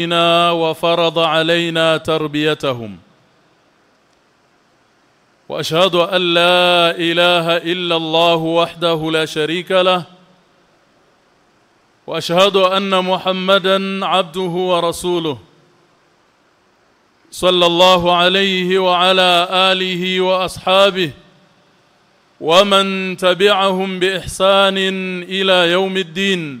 علينا وفرض علينا تربيتهم. وأشهد أن لا إله إلا الله وحده لا شريك له. وأشهد أن محمدا عبده ورسوله. صلى الله عليه وعلى آله وأصحابه ومن تبعهم بإحسان إلى يوم الدين.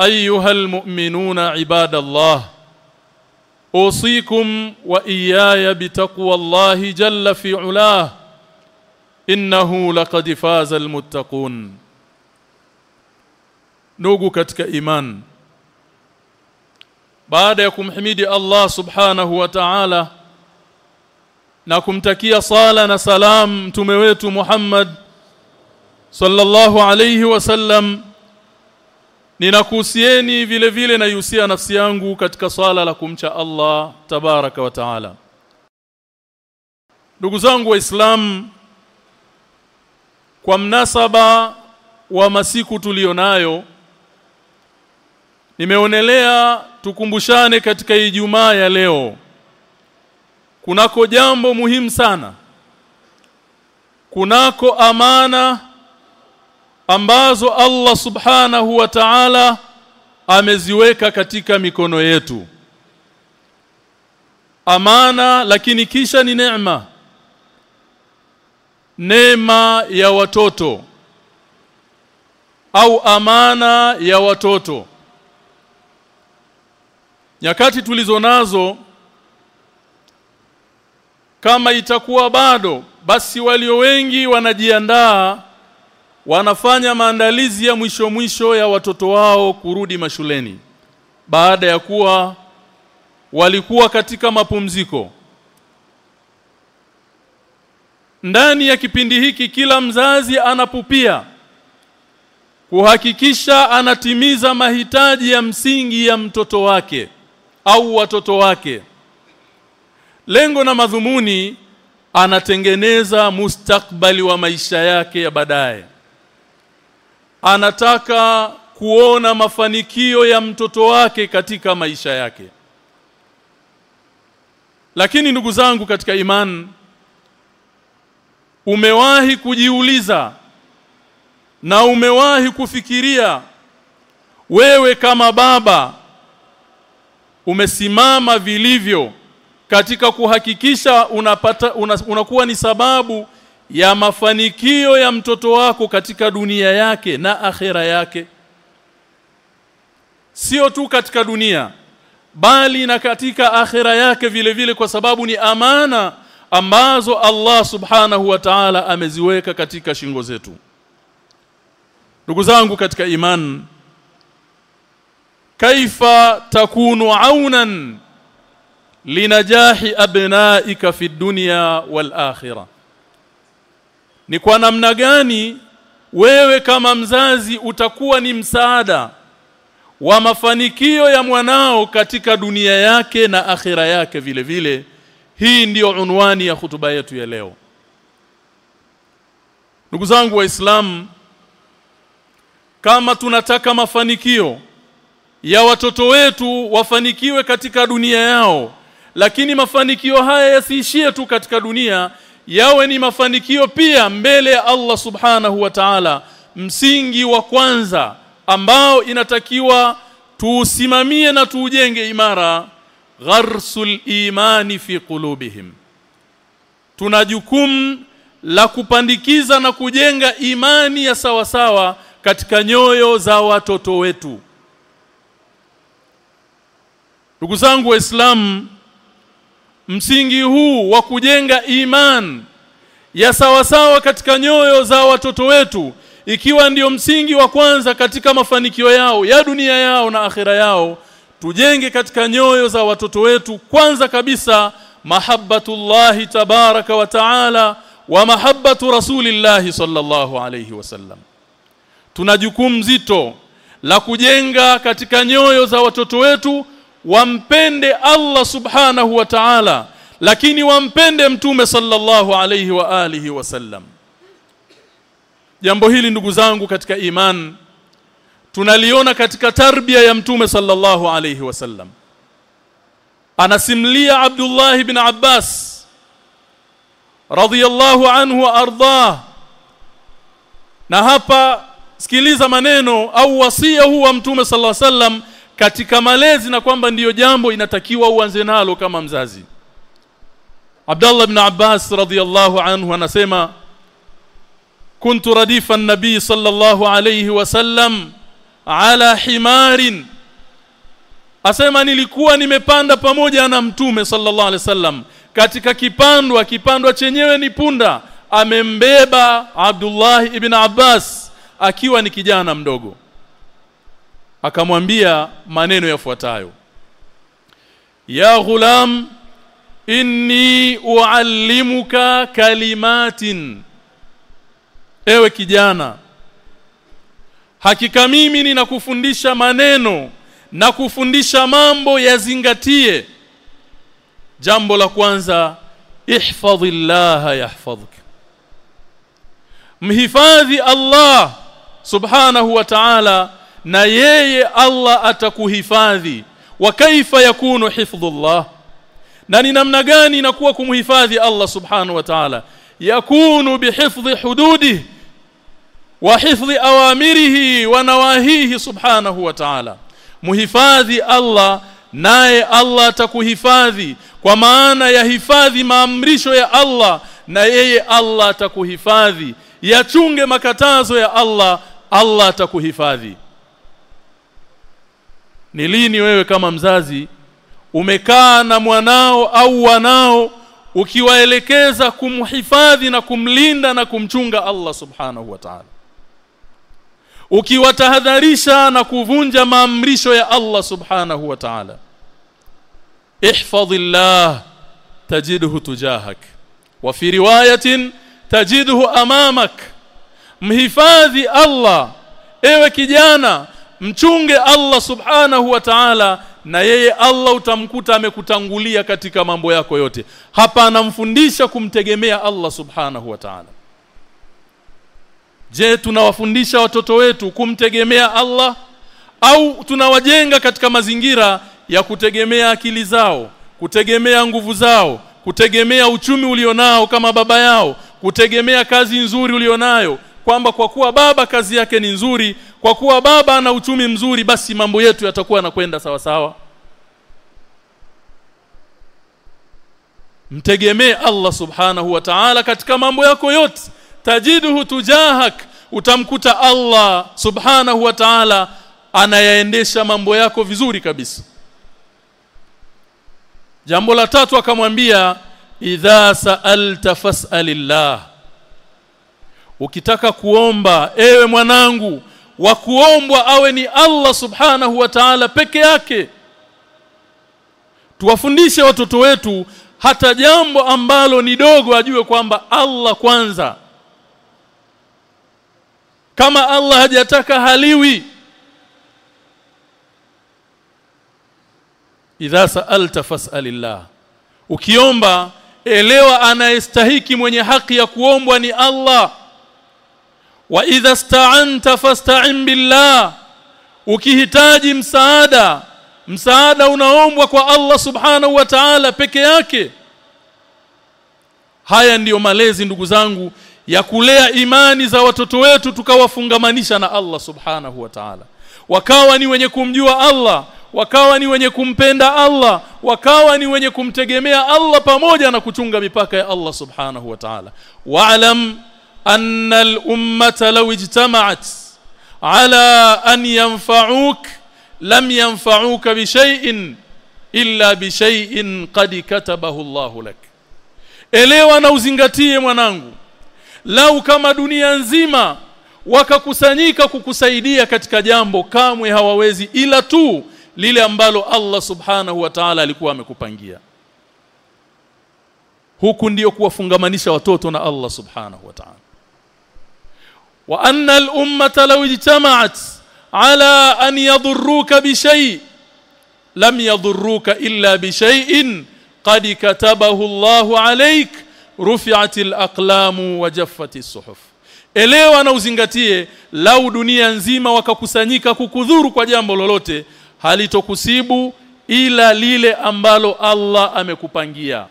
ايها المؤمنون عباد الله اوصيكم واياي بتقوى الله جل في علاه innahu laqad faza almuttaqun ndugu katika iman baada ya kumhimidi Allah subhanahu wa ta'ala na kumtakia sala na salam mtume wetu Muhammad sallallahu alayhi wasallam ninakuhusieni vile vile na yuhusia nafsi yangu katika swala la kumcha Allah tabaraka wa taala. Ndugu zangu waislamu kwa mnasaba wa masiku tulionayo nimeonelea tukumbushane katika Ijumaa ya leo. Kunako jambo muhimu sana. Kunako amana ambazo Allah subhanahu wa ta'ala ameziweka katika mikono yetu. Amana lakini kisha ni neema. Neema ya watoto. Au amana ya watoto. Nyakati tulizonazo kama itakuwa bado basi walio wengi wanajiandaa wanafanya maandalizi ya mwisho mwisho ya watoto wao kurudi mashuleni. Baada ya kuwa walikuwa katika mapumziko. Ndani ya kipindi hiki kila mzazi anapupia kuhakikisha anatimiza mahitaji ya msingi ya mtoto wake au watoto wake. Lengo na madhumuni anatengeneza mustakbali wa maisha yake ya baadaye anataka kuona mafanikio ya mtoto wake katika maisha yake. Lakini ndugu zangu katika imani umewahi kujiuliza na umewahi kufikiria wewe kama baba umesimama vilivyo katika kuhakikisha unapata una, unakuwa ni sababu ya mafanikio ya mtoto wako katika dunia yake na akhera yake. Sio tu katika dunia bali na katika akhera yake vile vile kwa sababu ni amana ambazo Allah subhanahu wa ta'ala ameziweka katika shingo zetu. Ndugu zangu katika iman kaifa takunu aunan linajahi abnaika fi dunya wal akhirah ni kwa namna gani wewe kama mzazi utakuwa ni msaada wa mafanikio ya mwanao katika dunia yake na akhira yake vile vile? Hii ndiyo unwani ya hutuba yetu ya leo. Ndugu zangu waislamu kama tunataka mafanikio ya watoto wetu wafanikiwe katika dunia yao lakini mafanikio haya yasiishie tu katika dunia yawe ni mafanikio pia mbele ya Allah subhanahu wa ta'ala msingi wa kwanza ambao inatakiwa tuusimamie na tuujenge imara gharsul imani fi qulubihim. Tuna jukumu la kupandikiza na kujenga imani ya sawasawa katika nyoyo za watoto wetu. Ndugu zangu waislamu msingi huu wa kujenga iman ya sawasawa katika nyoyo za watoto wetu ikiwa ndiyo msingi wa kwanza katika mafanikio yao ya dunia yao na akhira yao tujenge katika nyoyo za watoto wetu kwanza kabisa mahabbatullahi tabaraka wa taala wa mahabbatu rasulillahi sallallahu alayhi wasallam tuna jukumu zito la kujenga katika nyoyo za watoto wetu wampende Allah subhanahu wa ta'ala lakini wampende mtume sallallahu alayhi wa alihi wasallam jambo hili ndugu zangu katika iman tunaliona katika tarbia ya mtume sallallahu alayhi wasallam anasimlia Abdullah ibn Abbas radhiyallahu anhu ardah. Na hapa sikiliza maneno au wasia huu wa mtume sallallahu alayhi wasallam katika malezi na kwamba ndiyo jambo inatakiwa uanze nalo kama mzazi. Abdullah ibn Abbas radhiyallahu anhu anasema kuntu radifa an-nabi sallallahu alayhi wasallam ala himarin. Asema nilikuwa nimepanda pamoja na mtume sallallahu alaihi wasallam katika kipandwa kipandwa chenyewe ni punda amembeba Abdullah ibn Abbas akiwa ni kijana mdogo akamwambia maneno yafuatayo. Ya ghulam inni uallimuka kalimatin. Ewe kijana hakika mimi ninakufundisha maneno na kufundisha mambo yazingatie. Jambo la kwanza ihfadhillah yahfadhuk. Mhifadhi Allah subhanahu wa ta'ala na yeye Allah atakuhifadhi. Wa kaifa yakunu hifdhullah? Na ni namna gani inakuwa kumhifadhi Allah subhanahu wa ta'ala? Yakunu bihifdhi hududi wa hifdhi awamirihi wa nawahihi subhanahu wa ta'ala. Muhifadhi Allah naye Allah atakuhifadhi. Kwa maana ya hifadhi maamrisho ya Allah na yeye Allah atakuhifadhi. Yachunge makatazo ya Allah Allah atakuhifadhi ni lini wewe kama mzazi umekaa na mwanao au wanao ukiwaelekeza kumhifadhi na kumlinda na kumchunga Allah subhanahu wa ta'ala? Ukiwatahadharisha na kuvunja maamrisho ya Allah subhanahu wa ta'ala? Ihfazillah tajidhu tujahak wa fi riwayatin tajidhu amamak. Mhifadhi Allah ewe kijana mchunge Allah subhanahu wa ta'ala na yeye Allah utamkuta amekutangulia katika mambo yako yote. Hapa anamfundisha kumtegemea Allah subhanahu wa ta'ala. Je tunawafundisha watoto wetu kumtegemea Allah? Au tunawajenga katika mazingira ya kutegemea akili zao kutegemea nguvu zao kutegemea uchumi ulionao kama baba yao kutegemea kazi nzuri ulionayo kwamba kwa kuwa baba kazi yake ni nzuri kwa kuwa baba ana uchumi mzuri basi mambo yetu yatakuwa yanakwenda sawa sawa. Mtegemee Allah subhanahu wa ta'ala katika mambo yako yote. Tajiduhu tujahak utamkuta Allah subhanahu wa ta'ala anayaendesha mambo yako vizuri kabisa. Jambo la tatu akamwambia idha sa'alta fas'alillah ukitaka kuomba ewe mwanangu wa kuombwa awe ni Allah subhanahu wa ta'ala peke yake. Tuwafundishe watoto wetu hata jambo ambalo ni dogo ajue kwamba Allah kwanza. Kama Allah hajataka haliwi. Idha sa'alta fas'alillah. Ukiomba elewa anayestahiki mwenye haki ya kuombwa ni Allah wa idha sta'anta fasta'in billah. Ukihitaji msaada msaada unaombwa kwa Allah subhanahu wa ta'ala peke yake. Haya ndiyo malezi ndugu zangu ya kulea imani za watoto wetu tukawafungamanisha na Allah subhanahu wa ta'ala. Wakawa ni wenye kumjua Allah wakawa ni wenye kumpenda Allah wakawa ni wenye kumtegemea Allah pamoja na kuchunga mipaka ya Allah subhanahu wa ta'ala. Wa'lam anna al-ummata لو اجتمعت على أن ينفعوك لم ينفعوك بشيء إلا بشيء قد كتبه الله لك. Elewa na uzingatie mwanangu. Lau kama dunia nzima wakakusanyika kukusaidia katika jambo kamwe hawawezi ila tu lile ambalo Allah subhanahu wa ta'ala alikuwa amekupangia. Huku ndiyo kuwafungamanisha watoto na Allah subhanahu wa ta'ala wa anna al-ummata law ijtama'at ala an yadhurruka bi shay lam yadhurruka illa bi shay'in qad katabahu Allahu alayk rufi'atil aqlamu wa jaffatis suhuf elewa na uzingatie lau dunia nzima wakakusanyika kukudhuru kwa jambo lolote halitokusibu ila lile ambalo Allah amekupangia.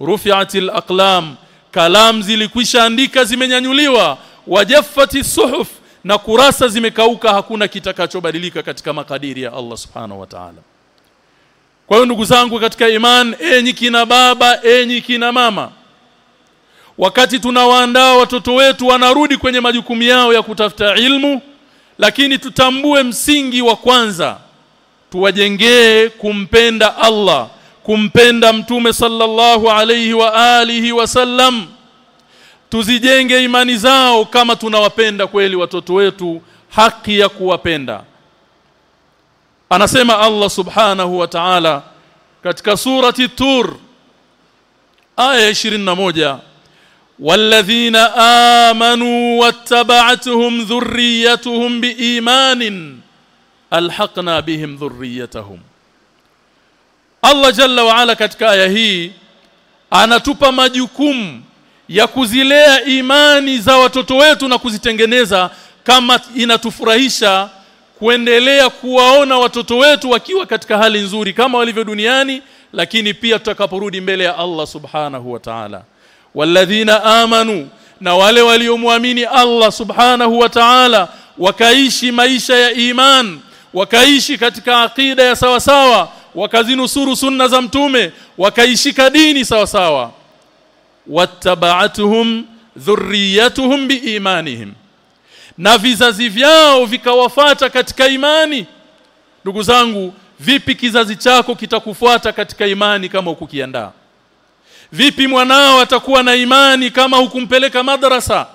Rufi'atil aqlam kalam zilikwisha andika zimenyanyuliwa wajaffati suhuf na kurasa zimekauka hakuna kitakachobadilika katika makadiri ya Allah subhanahu wa ta'ala. Kwa hiyo ndugu zangu katika iman enyi kina baba enyi kina mama wakati tunawaandaa watoto wetu wanarudi kwenye majukumu yao ya kutafuta ilmu lakini tutambue msingi wa kwanza tuwajengee kumpenda Allah kumpenda mtume sallallahu alayhi wa alihi wasallam tuzijenge imani zao kama tunawapenda kweli watoto wetu haki ya kuwapenda anasema Allah subhanahu wa ta'ala katika surati tur aya 21 والذين آمنوا واتبعتهم ذريتهم بإيمان alhaqna bihim dhurriyyatahum Allah jalla wa ala katika aya hii anatupa majukumu ya kuzilea imani za watoto wetu na kuzitengeneza kama inatufurahisha kuendelea kuwaona watoto wetu wakiwa katika hali nzuri kama walivyo duniani lakini pia tutakaporudi mbele ya Allah subhanahu wa ta'ala. Walladhina amanu na wale waliomwamini Allah subhanahu wa ta'ala wakaishi maisha ya iman wakaishi katika akida ya sawasawa sawa wakazinusuru sunna za mtume wakaishika dini sawasawa. sawa wattaba'atuhum dhurriyatuhum biimanihim. Na vizazi vyao vikawafata katika imani. Ndugu zangu vipi kizazi chako kitakufuata katika imani kama ukukiandaa vipi mwanao atakuwa na imani kama hukumpeleka madrasa?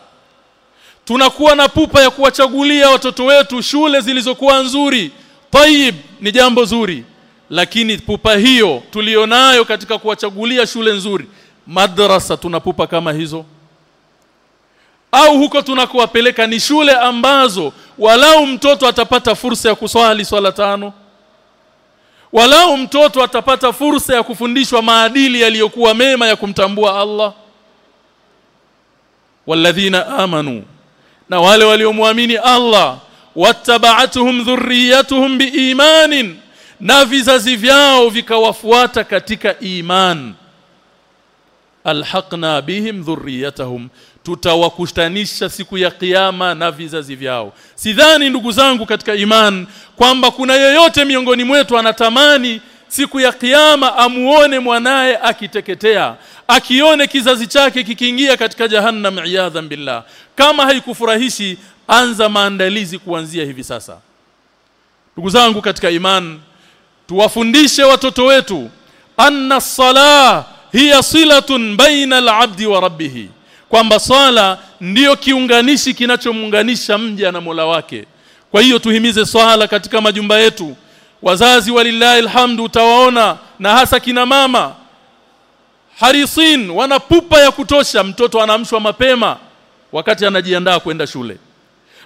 Tunakuwa na pupa ya kuwachagulia watoto wetu shule zilizokuwa nzuri. Tayib ni jambo zuri. Lakini pupa hiyo tulionayo katika kuwachagulia shule nzuri madrasa tunapupa kama hizo? Au huko tunakuwapeleka ni shule ambazo walau mtoto atapata fursa ya kuswali swala tano? Walau mtoto atapata fursa ya kufundishwa maadili yaliyokuwa mema ya kumtambua Allah? Walladhina amanu na wale waliomwamini Allah wattaba'atuhum dhurriyyatuhum biimanin na vizazi vyao vikawafuata katika iman alhaqna bihim dhurriyatahum tutawakutanisha siku ya kiyama na vizazi vyao. Sidhani ndugu zangu katika iman kwamba kuna yeyote miongoni mwetu anatamani siku ya kiyama amuone mwanaye akiteketea akione kizazi chake kikiingia katika jahannam iyadhan billah. Kama haikufurahishi anza maandalizi kuanzia hivi sasa. Ndugu zangu katika iman tuwafundishe watoto wetu anna salah hiya silatun baina al-abdi wa rabbih kwamba swala ndiyo kiunganishi kinachomuunganisha mja na Mola wake. Kwa hiyo tuhimize swala katika majumba yetu. Wazazi walillahi alhamdu utawaona na hasa kina mama. Harisin wana pupa ya kutosha mtoto anaamshwa mapema wakati anajiandaa kwenda shule.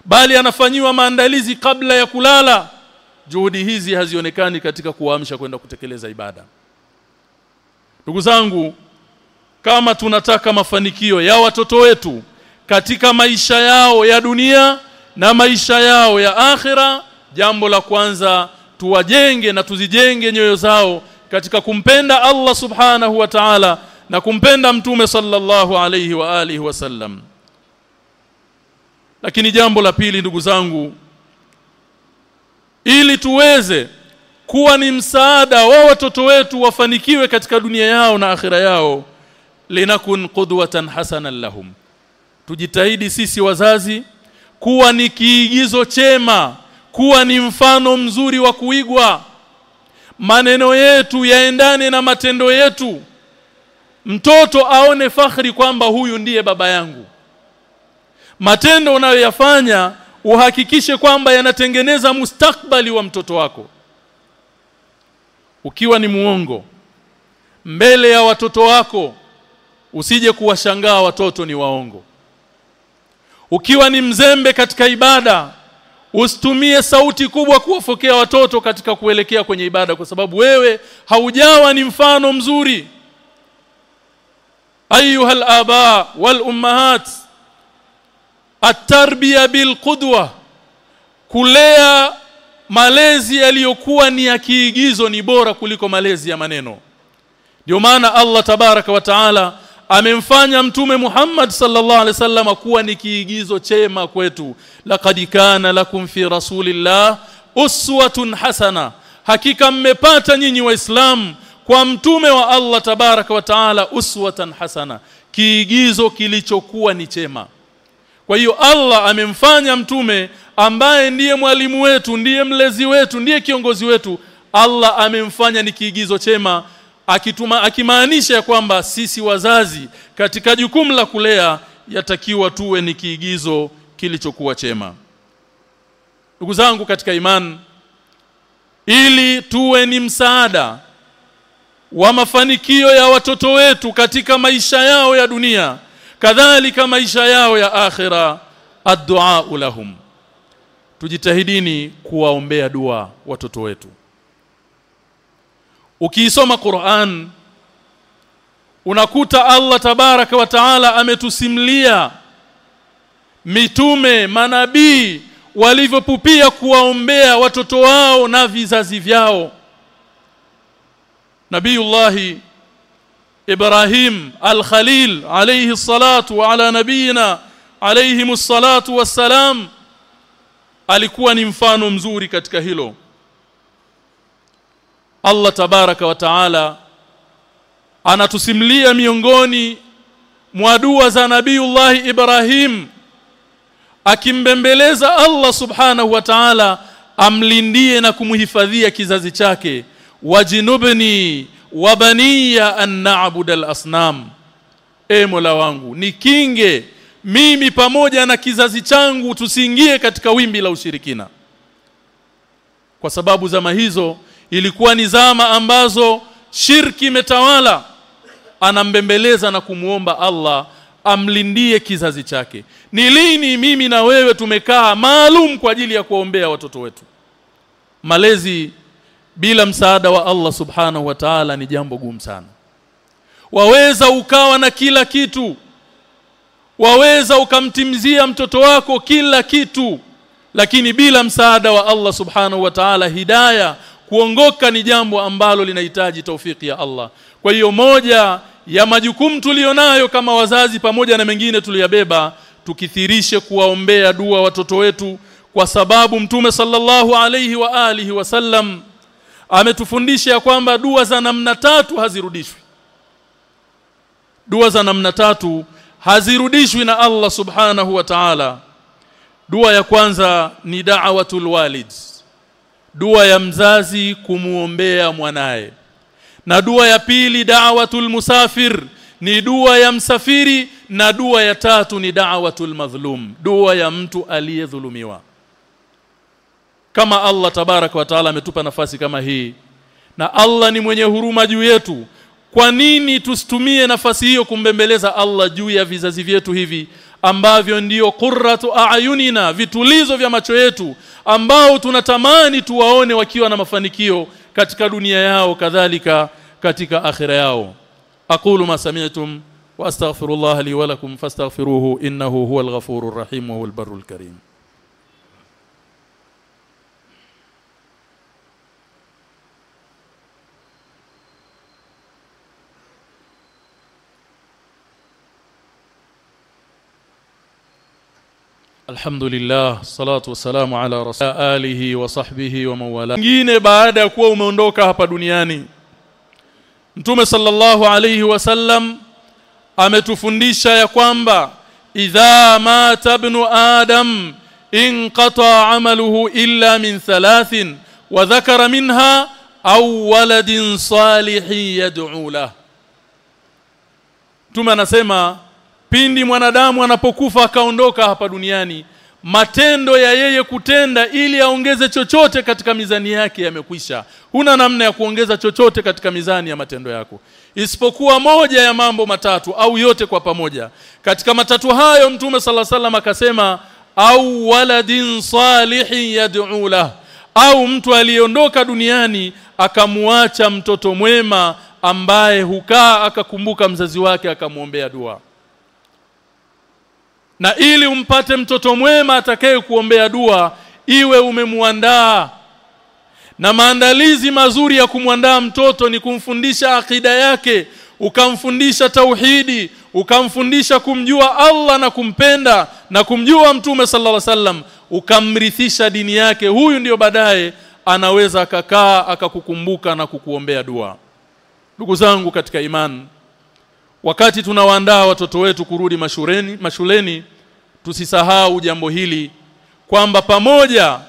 Bali anafanyiwa maandalizi kabla ya kulala. Juhudi hizi hazionekani katika kuamsha kwenda kutekeleza ibada ndugu zangu kama tunataka mafanikio ya watoto wetu katika maisha yao ya dunia na maisha yao ya akhira jambo la kwanza tuwajenge na tuzijenge nyoyo zao katika kumpenda Allah subhanahu wa ta'ala na kumpenda mtume sallallahu alayhi wa alihi wasallam lakini jambo la pili ndugu zangu ili tuweze kuwa ni msaada wa watoto wetu wafanikiwe katika dunia yao na akhira yao linakun qudwatan hasanan lahum. Tujitahidi sisi wazazi kuwa ni kiigizo chema kuwa ni mfano mzuri wa kuigwa. Maneno yetu yaendane na matendo yetu. Mtoto aone fakhri kwamba huyu ndiye baba yangu. Matendo unayoyafanya uhakikishe kwamba yanatengeneza mustakbali wa mtoto wako ukiwa ni muongo mbele ya watoto wako usije kuwashangaa watoto ni waongo. Ukiwa ni mzembe katika ibada usitumie sauti kubwa kuwafokea watoto katika kuelekea kwenye ibada kwa sababu wewe haujawa ni mfano mzuri. Ayuha alaba wal ummahat at-tarbiya bil kulea malezi yaliyokuwa ni ya kiigizo ni bora kuliko malezi ya maneno. Ndio maana Allah tabaraka wa taala amemfanya mtume Muhammad sallallahu alaihi wasallam kuwa ni kiigizo chema kwetu. Laqad kana lakum fi rasulillah uswatun hasana. Hakika mmepata nyinyi waislamu kwa mtume wa Allah tabaraka wa taala uswatan hasana. Kiigizo kilichokuwa ni chema. Kwa hiyo Allah amemfanya mtume ambaye ndiye mwalimu wetu ndiye mlezi wetu ndiye kiongozi wetu Allah amemfanya ni kiigizo chema akituma akimaanisha ya kwamba sisi wazazi katika jukumu la kulea yatakiwa tuwe ni kiigizo kilichokuwa chema. Ndugu zangu katika imani ili tuwe ni msaada wa mafanikio ya watoto wetu katika maisha yao ya dunia kadhalika maisha yao ya akhira addu'a lahum tujitahidini kuwaombea dua watoto wetu. Ukiisoma Qur'an unakuta Allah tabaraka wa taala ametusimlia mitume manabii walivyopupia kuwaombea watoto wao na vizazi vyao. Nabiyullahi Ibrahim al-Khalil alayhi salatu wa ala nabiyina alayhi salatu wassalam alikuwa ni mfano mzuri katika hilo. Allah tabaraka wa taala anatusimlia miongoni mwa dua za Nabiiullah Ibrahim akimbembeleza Allah subhanahu wa ta'ala amlindie na kumhifadhia kizazi chake. Wajinubni wabaniya an na'budu al-asnam e Mola wangu nikinge mimi pamoja na kizazi changu tusiingie katika wimbi la ushirikina. Kwa sababu zama hizo ilikuwa ni zama ambazo shirki imetawala. Anambembeleza na kumuomba Allah amlindie kizazi chake. Ni lini mimi na wewe tumekaa maalum kwa ajili ya kuombea watoto wetu? Malezi bila msaada wa Allah subhanahu wa ta'ala ni jambo gumu sana. Waweza ukawa na kila kitu waweza ukamtimzia mtoto wako kila kitu lakini bila msaada wa Allah subhanahu wa ta'ala hidayah kuongoka ni jambo ambalo linahitaji taufiki ya Allah. Kwa hiyo moja ya majukumu tulionayo kama wazazi pamoja na mengine tuliyabeba tukithirishe kuwaombea dua watoto wetu kwa sababu mtume sallallahu alayhi wa alihi wasallam ametufundisha kwamba dua za namna tatu hazirudishwi. Dua za namna tatu hazirudishwi na Allah subhanahu wa ta'ala. Dua ya kwanza ni da'watul walid. Dua ya mzazi kumuombea mwanaye. Na dua ya pili da'watul musafir ni dua ya msafiri. Na dua ya tatu ni da'watul madhlum dua ya mtu aliyedhulumiwa. Kama Allah tabarak wa taala ametupa nafasi kama hii na Allah ni mwenye huruma juu yetu kwa nini tusitumie nafasi hiyo kumbembeleza Allah juu ya vizazi vyetu hivi ambavyo ndiyo qurratu ayunina vitulizo vya macho yetu ambao tunatamani tuwaone wakiwa na mafanikio katika dunia yao kadhalika katika akhira yao. Aqulu ma sami'tum wa astaghfirullah li wa lakum fastaghfiruhu innahu huwal ghafurur rahim wa huwal barrul karim Alhamdulillah salatu wassalamu ala rasul alihi wa sahbihi wa. Ngine baada ya kuwa umeondoka hapa duniani. Mtume sallallahu alayhi wasallam ametufundisha ya kwamba idha mata ibnu adam inqata amaluhu illa min thalathin wa dhakara minha aw waladin salihin yad'u lahu Mtume anasema pindi mwanadamu anapokufa akaondoka hapa duniani matendo ya yeye kutenda ili aongeze chochote katika mizani yake yamekwisha. Huna namna ya kuongeza chochote katika mizani ya matendo yako. Isipokuwa moja ya mambo matatu au yote kwa pamoja. Katika matatu hayo mtume sala salam akasema au waladin salihin yad'u lah. Au mtu aliondoka duniani akamuacha mtoto mwema ambaye hukaa akakumbuka mzazi wake akamwombea dua na ili umpate mtoto mwema atakaye kuombea dua iwe umemuandaa. Na maandalizi mazuri ya kumwandaa mtoto ni kumfundisha akida yake ukamfundisha tauhidi ukamfundisha kumjua Allah na kumpenda na kumjua mtume sallallahu alaihi wasallam ukamrithisha dini yake. Huyu ndiyo baadaye anaweza akakaa akakukumbuka na kukuombea dua. Ndugu zangu katika imani wakati tunawaandaa watoto wetu kurudi mashuleni mashuleni tusisahau jambo hili kwamba pamoja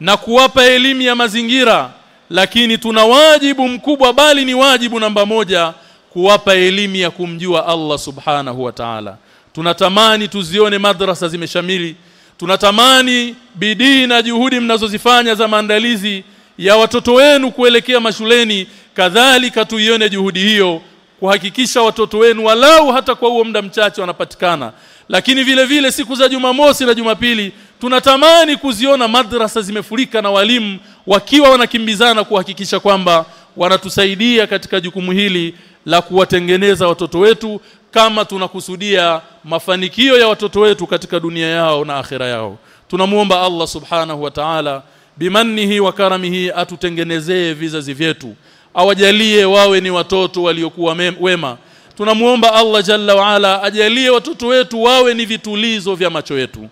na kuwapa elimu ya mazingira lakini tuna wajibu mkubwa bali ni wajibu namba moja kuwapa elimu ya kumjua Allah subhanahu wa ta'ala. Tunatamani tuzione madrasa zimeshamili. Tunatamani bidii na juhudi mnazozifanya za maandalizi ya watoto wenu kuelekea mashuleni. Kadhalika tuione juhudi hiyo kuhakikisha watoto wenu walau hata kwa huo muda mchache wanapatikana. Lakini vile vile siku za Jumamosi na Jumapili tunatamani kuziona madrasa zimefurika na walimu wakiwa wanakimbizana kuhakikisha kwamba wanatusaidia katika jukumu hili la kuwatengeneza watoto wetu kama tunakusudia mafanikio ya watoto wetu katika dunia yao na akhera yao. Tunamuomba Allah subhanahu wa ta'ala bimannihi wa karamihi atutengenezee vizazi vyetu awajalie wawe ni watoto waliokuwa wema. Tunamuomba Allah jalla wa ala ajalie watoto wetu wawe ni vitulizo vya macho yetu.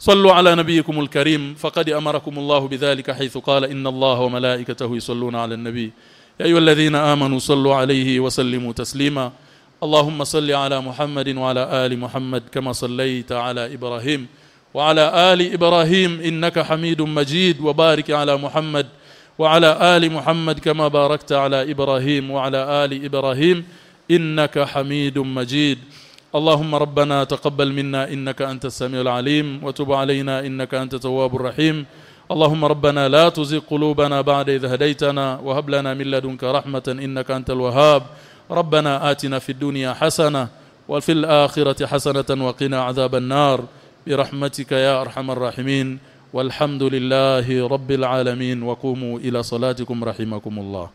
صلوا على نبيكم الكريم فقد امركم الله بذلك حيث قال ان الله وملائكته يصلون على النبي يا ايها الذين امنوا صلوا عليه وسلموا تسليما اللهم صل على محمد وعلى ال محمد كما صليت على إبراهيم وعلى ال إبراهيم انك حميد مجيد وبارك على محمد وعلى آل محمد كما باركت على إبراهيم وعلى آل إبراهيم إنك حميد مجيد. اللهم ربنا تقبل منا إنك أنت السميع العليم وتب علينا إنك أنت التواب الرحيم. اللهم ربنا لا تزغ قلوبنا بعد إذ هديتنا وهب لنا من لدنك رحمة إنك أنت الوهاب. ربنا آتنا في الدنيا حسنة وفي الآخرة حسنة وقنا عذاب النار. برحمتك يا أرحم الراحمين. والحمد لله رب العالمين. وقوموا إلى صلاتكم رحمكم الله